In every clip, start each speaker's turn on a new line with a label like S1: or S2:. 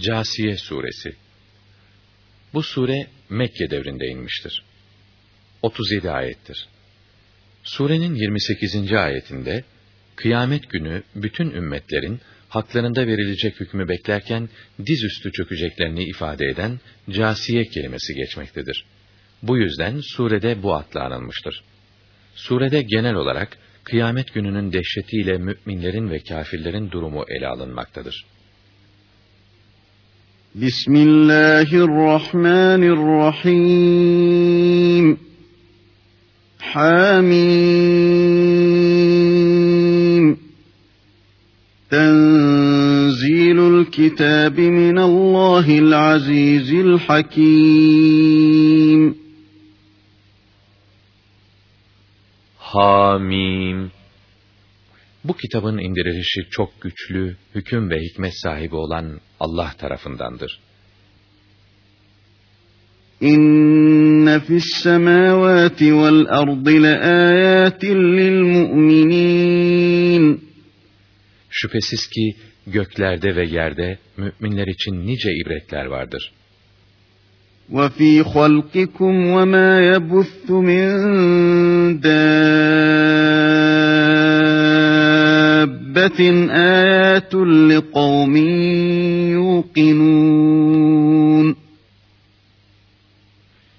S1: Câsiye suresi. Bu sure Mekke devrinde inmiştir. 37 ayettir. Surenin 28. ayetinde kıyamet günü bütün ümmetlerin haklarında verilecek hükmü beklerken dizüstü çökeceklerini ifade eden câsiye kelimesi geçmektedir. Bu yüzden surede bu adla anılmıştır. Surede genel olarak kıyamet gününün dehşetiyle müminlerin ve kafirlerin durumu ele alınmaktadır.
S2: بسم الله الرحمن الرحيم حاميم تنزيل الكتاب من الله العزيز الحكيم
S1: حاميم Bu kitabın indirilişi çok güçlü, hüküm ve hikmet sahibi olan Allah tarafındandır.
S2: İnne fis semavati vel ardi leayatin lil
S1: mu'minin. Şüphesiz ki göklerde ve yerde müminler için nice ibretler vardır. وَفِي
S2: خَلْقِكُمْ وَمَا يَبُثُّ مِنْ دَابٍ رَبَّةٍ آيَاتٌ لِقَوْمٍ يُوقِنُونَ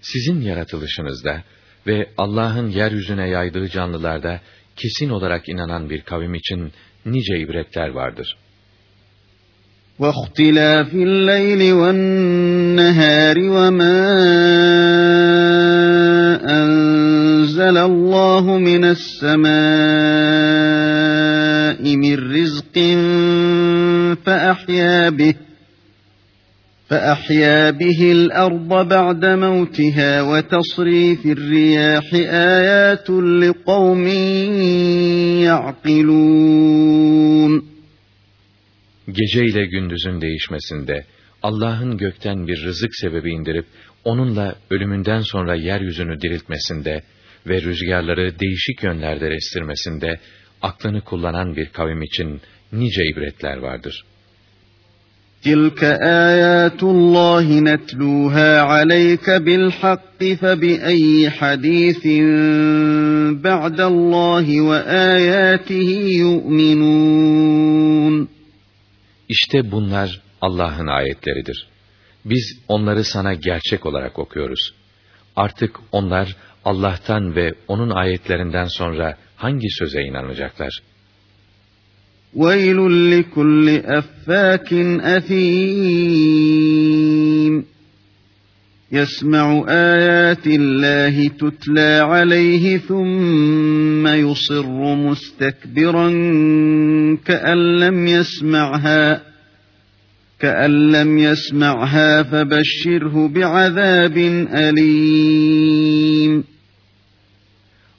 S1: Sizin yaratılışınızda ve Allah'ın yeryüzüne yaydığı canlılarda kesin olarak inanan bir kavim için nice ibretler vardır. وَاخْتِلَافِ اللَّيْلِ وَالنَّهَارِ وَمَا
S2: أَنْ أنزل الله من السماء من رزق فأحيا به فأحيا به الأرض بعد موتها وتصريف الرياح آيات لقوم يعقلون
S1: Gece ile gündüzün değişmesinde Allah'ın gökten bir rızık sebebi indirip onunla ölümünden sonra yeryüzünü diriltmesinde ve rüzgarları değişik yönlerde estirmesinde aklını kullanan bir kavim için nice ibretler vardır.
S2: تِلْكَ آيَاتُ اللّٰهِ نَتْلُوهَا عَلَيْكَ bi فَبِأَيِّ hadisin بَعْدَ ve
S1: ayatihi يُؤْمِنُونَ İşte bunlar Allah'ın ayetleridir. Biz onları sana gerçek olarak okuyoruz. Artık onlar Allah'tan ve onun ayetlerinden sonra hangi söze inanacaklar?
S2: وَيْلٌ لِكُلِّ أَفَّاكٍ أَثِيمٍ يَسْمَعُ آيَاتِ اللّٰهِ تُتْلَى عَلَيْهِ ثُمَّ يُصِرُّ مُسْتَكْبِرًا كَأَنْ لَمْ يَسْمَعْهَا كَأَنْ لَمْ يَسْمَعْهَا فَبَشِّرْهُ بِعَذَابٍ
S1: أَلِيمٍ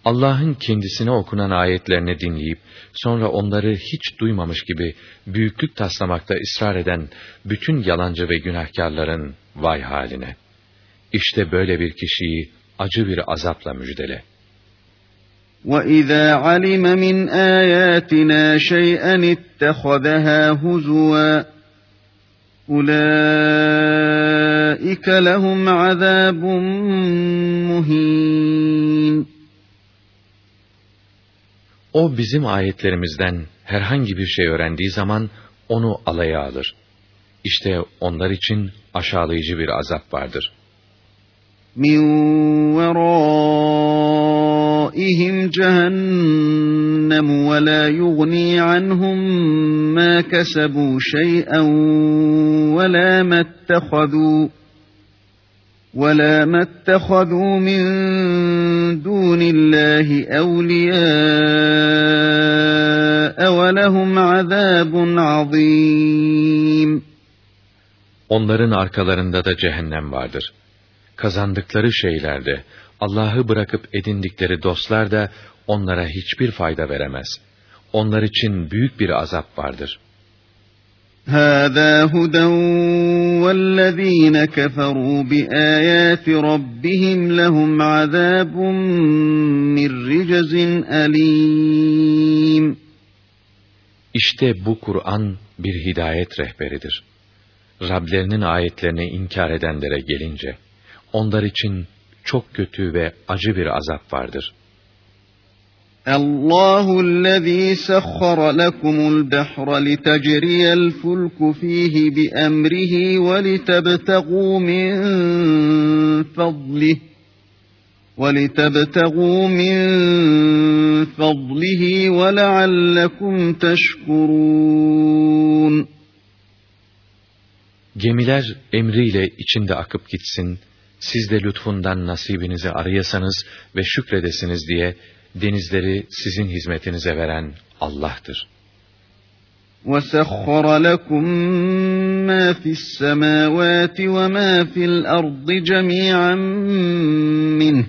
S1: Allah'ın kendisine okunan ayetlerini dinleyip, sonra onları hiç duymamış gibi büyüklük taslamakta ısrar eden bütün yalancı ve günahkarların vay haline. İşte böyle bir kişiyi acı bir azapla müjdele.
S2: وَإِذَا عَلِمَ مِنْ آيَاتِنَا شَيْئًا اتَّخَذَهَا هُزُوًا أُولَٰئِكَ لَهُمْ عَذَابٌ مُهِينٌ
S1: o bizim ayetlerimizden herhangi bir şey öğrendiği zaman onu alaya alır. İşte onlar için aşağılayıcı bir azap vardır.
S2: مِنْ وَرَائِهِمْ جَهَنَّمُ وَلَا يُغْنِي عَنْهُمْ مَا كَسَبُوا شَيْئًا وَلَا مَا اتَّخَذُوا وَلَا مَا اتَّخَذُوا مِن دُونِ اللّٰهِ اَوْلِيَاءَ وَلَهُمْ عَذَابٌ عَظ۪يمٌ
S1: Onların arkalarında da cehennem vardır. Kazandıkları şeylerde, Allah'ı bırakıp edindikleri dostlar da onlara hiçbir fayda veremez. Onlar için büyük bir azap vardır.''
S2: هَذَا هُدًى وَالَّذ۪ينَ كَفَرُوا بِآيَاتِ رَبِّهِمْ لَهُمْ عَذَابٌ مِّنْ رِجَزٍ
S1: İşte bu Kur'an bir hidayet rehberidir. Rablerinin ayetlerini inkar edenlere gelince, onlar için çok kötü ve acı bir azap vardır.'' الله
S2: الذي سخر لكم البحر لتجري الفلك فيه بأمره ولتبتغوا من فضله ولتبتغوا من فضله ولعلكم تشكرون
S1: Gemiler emriyle içinde akıp gitsin, siz de lütfundan nasibinizi arayasanız ve şükredesiniz diye denizleri sizin hizmetinize veren Allah'tır.
S2: وَسَخَّرَ لَكُم مَّا فِي السَّمَاوَاتِ وَمَا فِي الْأَرْضِ جَمِيعًا مِّنْهُ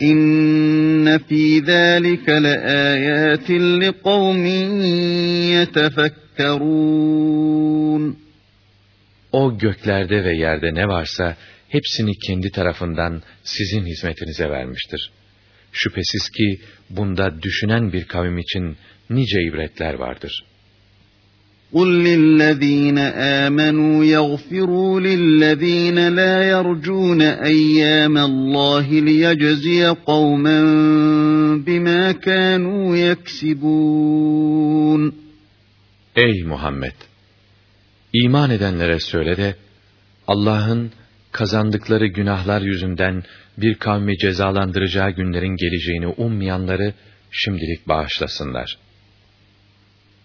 S2: İnne fî zâlike le
S1: âyâtin li O göklerde ve yerde ne varsa hepsini kendi tarafından sizin hizmetinize vermiştir.'' Şüphesiz ki bunda düşünen bir kavim için nice ibretler vardır.
S2: قُلْ لِلَّذ۪ينَ آمَنُوا يَغْفِرُوا لِلَّذ۪ينَ لَا يَرْجُونَ اَيَّامَ اللّٰهِ لِيَجْزِيَ قَوْمًا بِمَا كَانُوا يَكْسِبُونَ
S1: Ey Muhammed! İman edenlere söyle de, Allah'ın kazandıkları günahlar yüzünden bir kavmi cezalandıracağı günlerin geleceğini ummayanları şimdilik bağışlasınlar.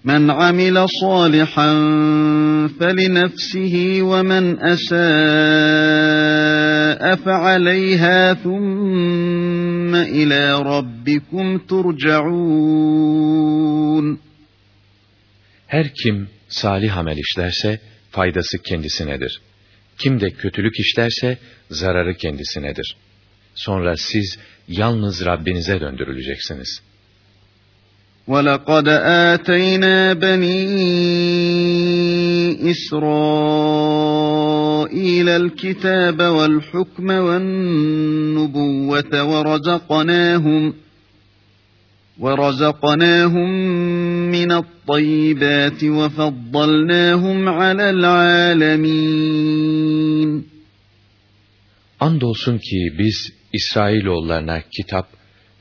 S2: Men amile salihan feli nefsihi ve men esâe fe aleyhâ thumme ilâ rabbikum turca'ûn.
S1: Her kim salih amel işlerse faydası kendisinedir.'' Kim de kötülük işlerse zararı kendisinedir. Sonra siz yalnız Rabbinize döndürüleceksiniz. وَلَقَدْ آتَيْنَا بَنِي
S2: إِسْرَائِيلَ الْكِتَابَ وَالْحُكْمَ وَالنُّبُوَّةَ وَرَزَقْنَاهُمْ وَرَزَقْنَاهُمْ من الطيبات وفضلناهم على العالمين
S1: Andolsun ki biz İsrailoğullarına kitap,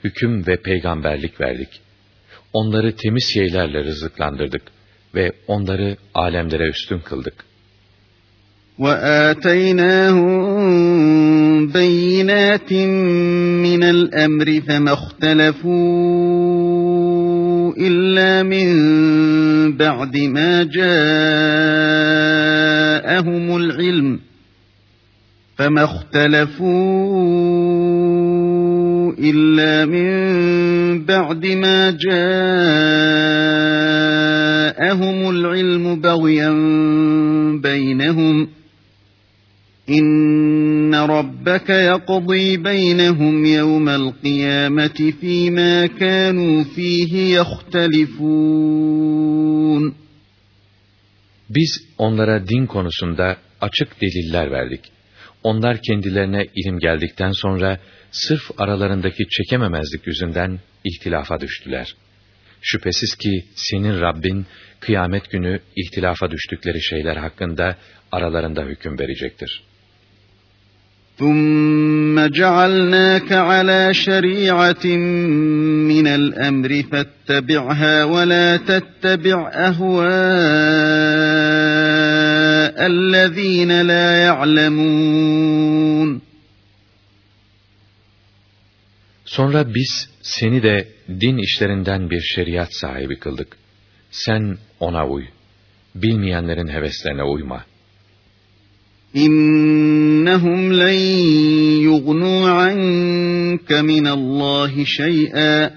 S1: hüküm ve peygamberlik verdik. Onları temiz şeylerle rızıklandırdık ve onları alemlere üstün kıldık.''
S2: وَآتَيْنَاهُمْ بَيِّنَاتٍ مِّنَ الْأَمْرِ فَمَا إلا من بعد ما جاءهم العلم فما اختلفوا إلا من بعد ما جاءهم العلم بغيا بينهم ۖ İnne rabbeke yakضي beynehum yevmel kıyameti fîmâ kânû fîhî yehtelifûn.
S1: Biz onlara din konusunda açık deliller verdik. Onlar kendilerine ilim geldikten sonra sırf aralarındaki çekememezlik yüzünden ihtilafa düştüler. Şüphesiz ki senin Rabbin kıyamet günü ihtilafa düştükleri şeyler hakkında aralarında hüküm verecektir.''
S2: ثم جعلناك على شريعة من الأمر فاتبعها ولا تتبع أهواء الذين لا يعلمون
S1: Sonra biz seni de din işlerinden bir şeriat sahibi kıldık. Sen ona uy. Bilmeyenlerin heveslerine uyma.''
S2: İnnehum len yugnu anke minallahi şey'a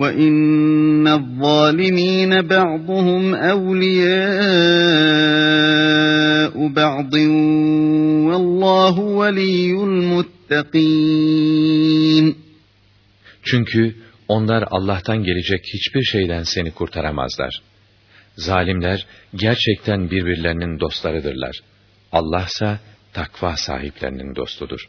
S2: ve innezzalimine ba'duhum evliyâ'u ba'din vallahu veliyyul muttakîn.
S1: Çünkü onlar Allah'tan gelecek hiçbir şeyden seni kurtaramazlar. Zalimler gerçekten birbirlerinin dostlarıdırlar.'' Allahsa takva sahiplerinin dostudur.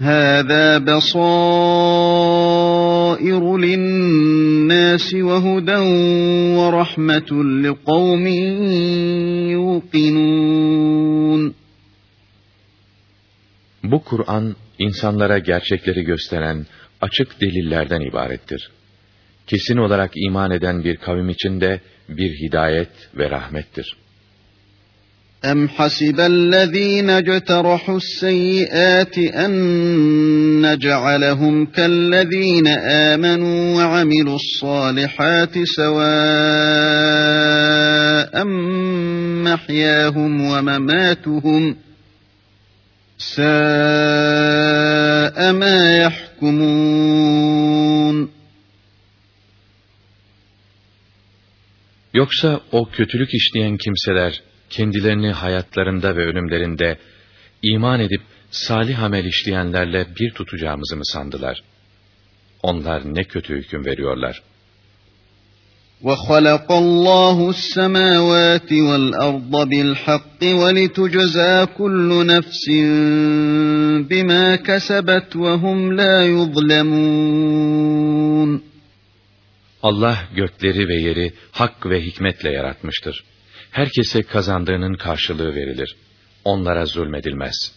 S2: هَذَا بَصَائِرُ لِلنَّاسِ وَهُدًى وَرَحْمَةٌ لِقَوْمٍ
S1: يُوقِنُونَ Bu Kur'an insanlara gerçekleri gösteren açık delillerden ibarettir. Kesin olarak iman eden bir kavim için de bir hidayet ve rahmettir.
S2: أم حسب الذين اجترحوا السيئات أن نجعلهم كالذين آمنوا وعملوا الصالحات سواء محياهم ومماتهم ساء ما يحكمون
S1: Yoksa o kötülük işleyen kimseler kendilerini hayatlarında ve ölümlerinde iman edip salih amel işleyenlerle bir tutacağımızı mı sandılar? Onlar ne kötü hüküm veriyorlar. وَخَلَقَ اللّٰهُ السَّمَاوَاتِ
S2: وَالْأَرْضَ بِالْحَقِّ وَلِتُجْزَى كُلُّ نَفْسٍ بِمَا كَسَبَتْ وَهُمْ لَا يُظْلَمُونَ
S1: Allah gökleri ve yeri hak ve hikmetle yaratmıştır herkese kazandığının karşılığı verilir. Onlara zulmedilmez.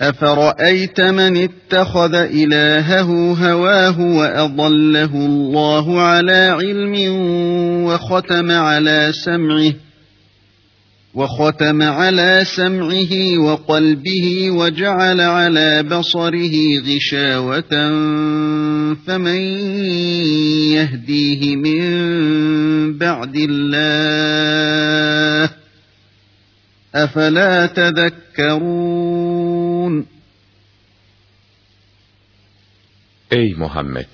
S2: اَفَرَأَيْتَ مَنِ اتَّخَذَ اِلَٰهَهُ هَوَاهُ وَأَضَلَّهُ اللّٰهُ عَلَى عِلْمٍ وَخَتَمَ عَلَى سَمْعِهِ وختم على سمعه وقلبه وجعل على بصره غشاوة فمن يهديه من بعد الله أفلا تذكرون
S1: أي محمد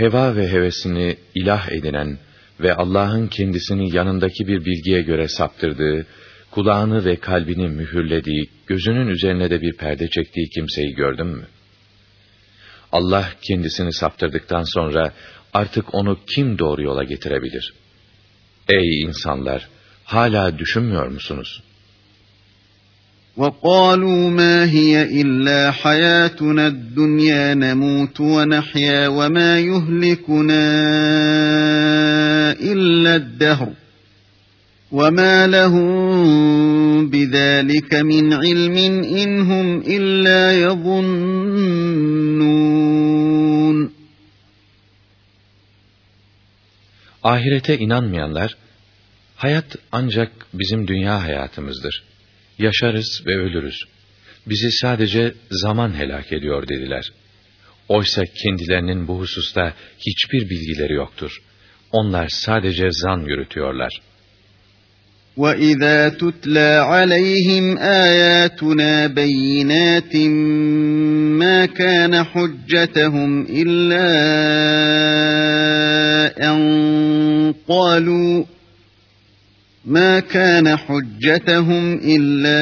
S1: هوا ve hevesini ilah edinen ve Allah'ın kendisini yanındaki bir bilgiye göre saptırdığı, kulağını ve kalbini mühürlediği, gözünün üzerine de bir perde çektiği kimseyi gördün mü? Allah kendisini saptırdıktan sonra artık onu kim doğru yola getirebilir? Ey insanlar! Hala düşünmüyor musunuz?''
S2: وَقَالُوا مَا هِيَ إِلَّا حَيَاتُنَا الدُّنْيَا نَمُوتُ وَنَحْيَا وَمَا يُهْلِكُنَا إِلَّا الدَّهْرُ وَمَا لَهُم بِذَٰلِكَ مِنْ عِلْمٍ إِنْ هُمْ إِلَّا يَظُنُّونَ
S1: Ahirete inanmayanlar, hayat ancak bizim dünya hayatımızdır.'' yaşarız ve ölürüz. Bizi sadece zaman helak ediyor dediler. Oysa kendilerinin bu hususta hiçbir bilgileri yoktur. Onlar sadece zan yürütüyorlar.''
S2: وَإِذَا تُتْلَى عَلَيْهِمْ آيَاتُنَا بَيِّنَاتٍ مَا كَانَ حُجَّتَهُمْ إِلَّا أَن قَالُوا مَا كَانَ حُجَّتَهُمْ إِلَّا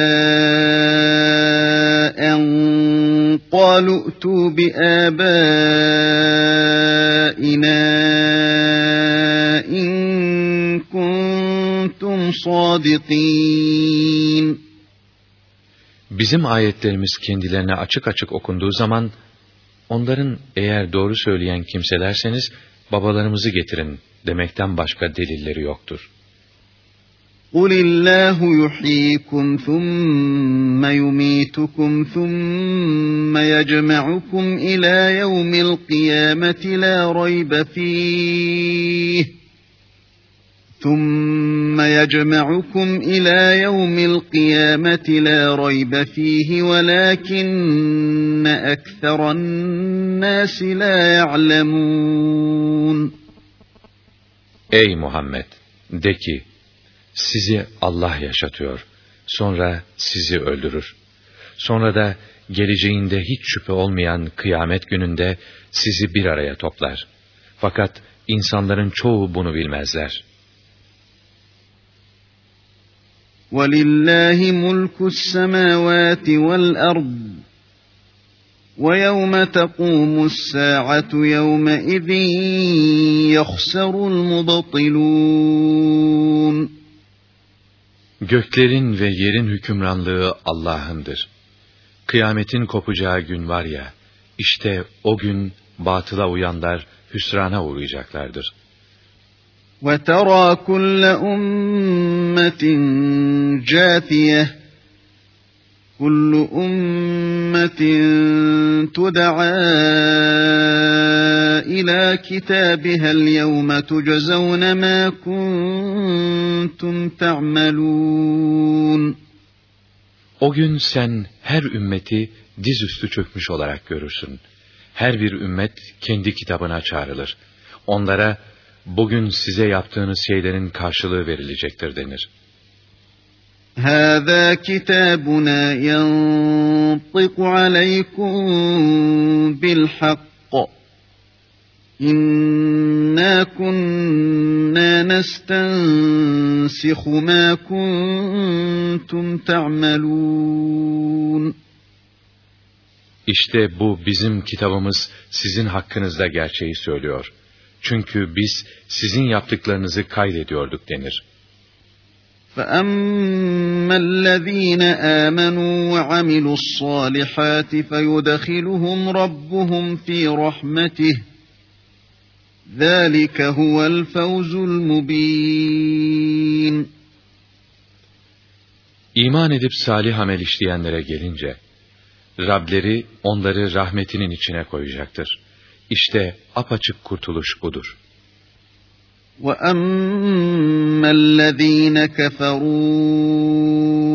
S2: أَنْ قَالُوا ائْتُوا بِآبَائِنَا إِنْ كُنْتُمْ صَادِقِينَ
S1: Bizim ayetlerimiz kendilerine açık açık okunduğu zaman, onların eğer doğru söyleyen kimselerseniz babalarımızı getirin demekten başka delilleri yoktur.''
S2: قل الله يحييكم ثم يميتكم ثم يجمعكم إلى يوم القيامة لا ريب فيه ثم يجمعكم إلى يوم القيامة لا ريب فيه ولكن أكثر الناس لا يعلمون
S1: اي محمد دكي Sizi Allah yaşatıyor, sonra sizi öldürür. Sonra da geleceğinde hiç şüphe olmayan kıyamet gününde sizi bir araya toplar. Fakat insanların çoğu bunu bilmezler. وَلِلَّهِ مُلْكُ السَّمَاوَاتِ
S2: وَالْأَرْضِ وَيَوْمَ تَقُومُ السَّاعَةُ يَوْمَئِذٍ يَخْسَرُ الْمُبْطِلُونَ
S1: Göklerin ve yerin hükümranlığı Allah'ındır. Kıyametin kopacağı gün var ya, işte o gün batıla uyanlar hüsrana uğrayacaklardır.
S2: وَتَرَى كُلَّ أُمَّةٍ جَاثِيَةٍ كُلُّ أُمَّةٍ تُدَعَى إِلَى كِتَابِهَا الْيَوْمَ تُجْزَوْنَ مَا كُنْتُمْ كنتم تعملون
S1: O gün sen her ümmeti dizüstü çökmüş olarak görürsün. Her bir ümmet kendi kitabına çağrılır. Onlara bugün size yaptığınız şeylerin karşılığı verilecektir denir.
S2: هذا كتابنا ينطق عليكم بالحق İnna kunna nestensikhu ma kuntum ta'malun.
S1: İşte bu bizim kitabımız sizin hakkınızda gerçeği söylüyor. Çünkü biz sizin yaptıklarınızı kaydediyorduk denir.
S2: فَأَمَّا الَّذ۪ينَ آمَنُوا وَعَمِلُوا الصَّالِحَاتِ فَيُدَخِلُهُمْ رَبُّهُمْ ف۪ي رَحْمَتِهِ ذَٰلِكَ هُوَ الْفَوْزُ
S1: İman edip salih amel işleyenlere gelince, Rableri onları rahmetinin içine koyacaktır. İşte apaçık kurtuluş budur.
S2: وَأَمَّا الَّذ۪ينَ كَفَرُوا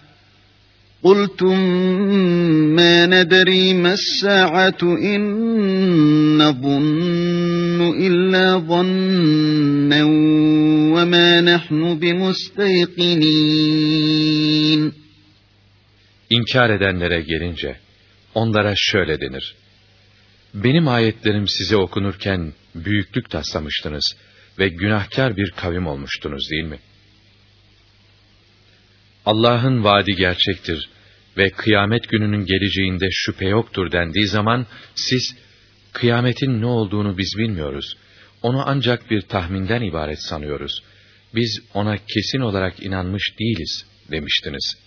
S2: قلتم ما ندري ما الساعة إن نظن إلا ظنا وما نحن بمستيقنين
S1: İnkar edenlere gelince onlara şöyle denir. Benim ayetlerim size okunurken büyüklük taslamıştınız ve günahkar bir kavim olmuştunuz değil mi? Allah'ın vaadi gerçektir ve kıyamet gününün geleceğinde şüphe yoktur dendiği zaman siz kıyametin ne olduğunu biz bilmiyoruz. Onu ancak bir tahminden ibaret sanıyoruz. Biz ona kesin olarak inanmış değiliz demiştiniz.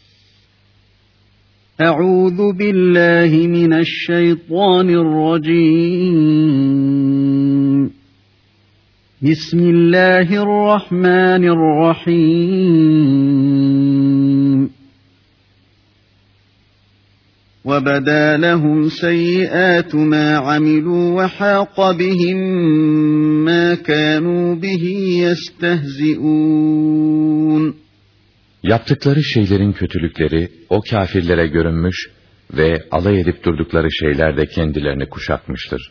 S1: Euzu
S2: billahi mineşşeytanirracim. Bismillahirrahmanirrahim. وَبَدَا لَهُمْ سَيِّئَاتُ مَا عَمِلُوا وَحَاقَ بِهِمْ مَا كَانُوا بِهِ يَسْتَهْزِئُونَ
S1: Yaptıkları şeylerin kötülükleri o kafirlere görünmüş ve alay edip durdukları şeyler de kendilerini kuşatmıştır.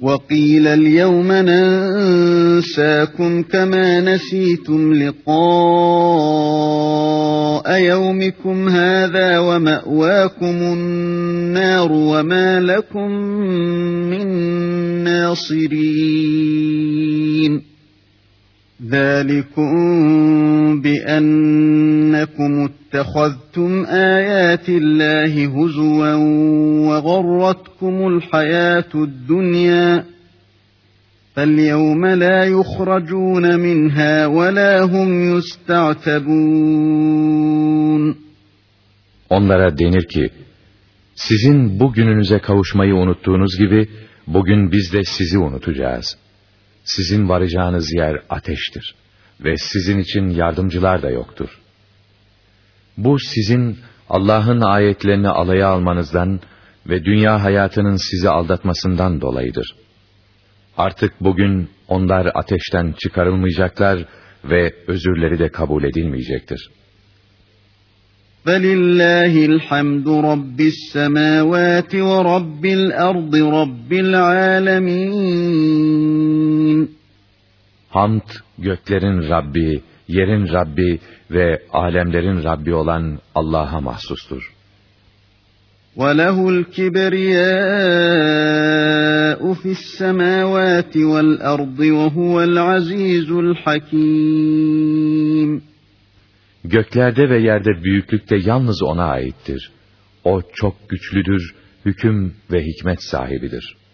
S2: وقيل اليوم ننساكم كما نسيتم لقاء يومكم هذا وماواكم النار وما لكم من ناصرين ذَٰلِكُمْ بِأَنَّكُمُ اتَّخَذْتُمْ آيَاتِ اللّٰهِ هُزُوًا وَغَرَّتْكُمُ الْحَيَاةُ الدُّنْيَا فَالْيَوْمَ لَا يُخْرَجُونَ مِنْهَا وَلَا هُمْ يُسْتَعْتَبُونَ
S1: Onlara denir ki, sizin bugününüze kavuşmayı unuttuğunuz gibi, bugün biz de sizi unutacağız.'' Sizin varacağınız yer ateştir ve sizin için yardımcılar da yoktur. Bu sizin Allah'ın ayetlerini alaya almanızdan ve dünya hayatının sizi aldatmasından dolayıdır. Artık bugün onlar ateşten çıkarılmayacaklar ve özürleri de kabul edilmeyecektir.''
S2: فَلِلَّهِ الْحَمْدُ رَبِّ السَّمَاوَاتِ وَرَبِّ الْأَرْضِ رَبِّ الْعَالَمِينَ
S1: Hamd göklerin Rabbi, yerin Rabbi ve alemlerin Rabbi olan Allah'a mahsustur.
S2: وَلَهُ الْكِبْرِيَاءُ فِي السَّمَاوَاتِ وَالْأَرْضِ وَهُوَ الْعَزِيزُ الْحَكِيمُ
S1: Göklerde ve yerde büyüklükte yalnız O'na aittir. O çok güçlüdür, hüküm ve hikmet sahibidir.''